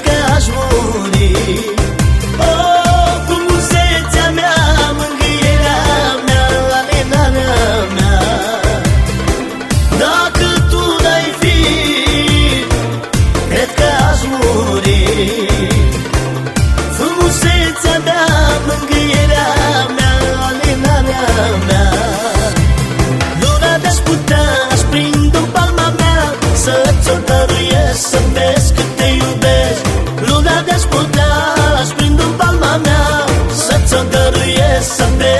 que sangre